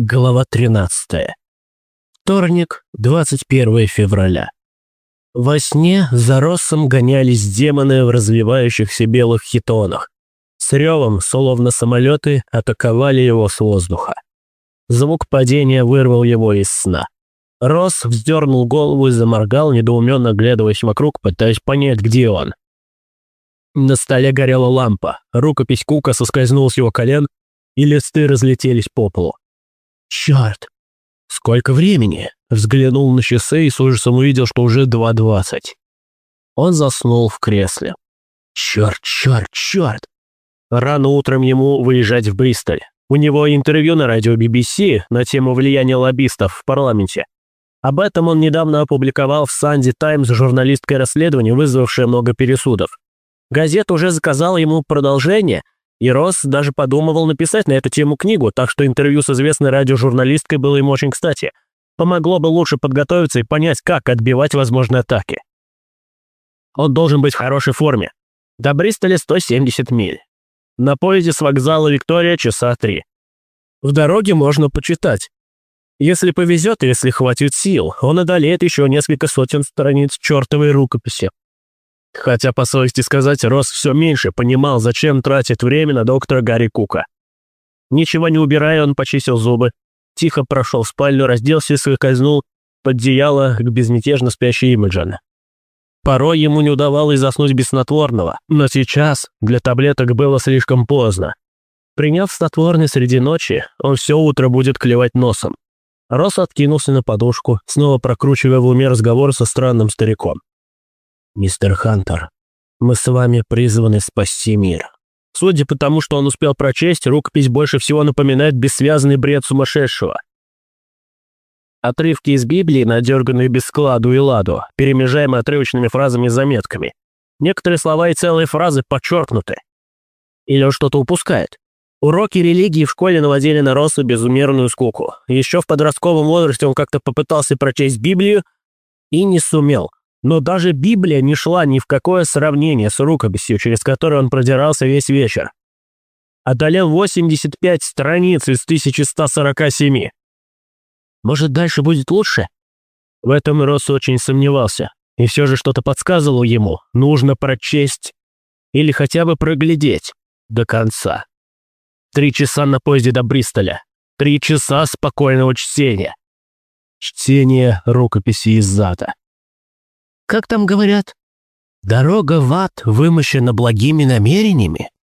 Глава 13. Вторник, 21 февраля. Во сне за Россом гонялись демоны в развивающихся белых хитонах. С ревом, словно самолеты, атаковали его с воздуха. Звук падения вырвал его из сна. Росс вздернул голову и заморгал, недоуменно глядываясь вокруг, пытаясь понять, где он. На столе горела лампа, рукопись Кука соскользнула с его колен, и листы разлетелись по полу. Черт! Сколько времени? Взглянул на часы и с ужасом увидел, что уже 2.20. Он заснул в кресле. Черт, черт, черт! Рано утром ему выезжать в Бристоль. У него интервью на радио BBC на тему влияния лоббистов в парламенте. Об этом он недавно опубликовал в Санди Таймс журналистское расследование, вызвавшее много пересудов. Газета уже заказала ему продолжение – и Росс даже подумывал написать на эту тему книгу, так что интервью с известной радиожурналисткой было ему очень кстати. Помогло бы лучше подготовиться и понять, как отбивать возможные атаки. Он должен быть в хорошей форме. До Бристоля 170 миль. На поезде с вокзала Виктория часа три. В дороге можно почитать. Если повезет, если хватит сил, он одолеет еще несколько сотен страниц чертовой рукописи. Хотя, по совести сказать, Росс все меньше понимал, зачем тратит время на доктора Гарри Кука. Ничего не убирая, он почистил зубы, тихо прошел в спальню, разделся и скользнул под одеяло к безмятежно спящей Имиджен. Порой ему не удавалось заснуть без снотворного, но сейчас для таблеток было слишком поздно. Приняв снотворный среди ночи, он все утро будет клевать носом. Росс откинулся на подушку, снова прокручивая в уме разговор со странным стариком. «Мистер Хантер, мы с вами призваны спасти мир». Судя по тому, что он успел прочесть, рукопись больше всего напоминает бессвязный бред сумасшедшего. Отрывки из Библии, надерганные без складу и ладу, перемежаемые отрывочными фразами и заметками. Некоторые слова и целые фразы подчеркнуты. Или он что-то упускает. Уроки религии в школе наводили на Росса безумерную скуку. Еще в подростковом возрасте он как-то попытался прочесть Библию и не сумел. Но даже Библия не шла ни в какое сравнение с рукописью, через которую он продирался весь вечер. Одолел 85 страниц из 1147. Может, дальше будет лучше? В этом Росс очень сомневался. И все же что-то подсказывало ему. Нужно прочесть или хотя бы проглядеть до конца. Три часа на поезде до Бристоля. Три часа спокойного чтения. Чтение рукописи из зада. Как там говорят? Дорога в ад вымощена благими намерениями.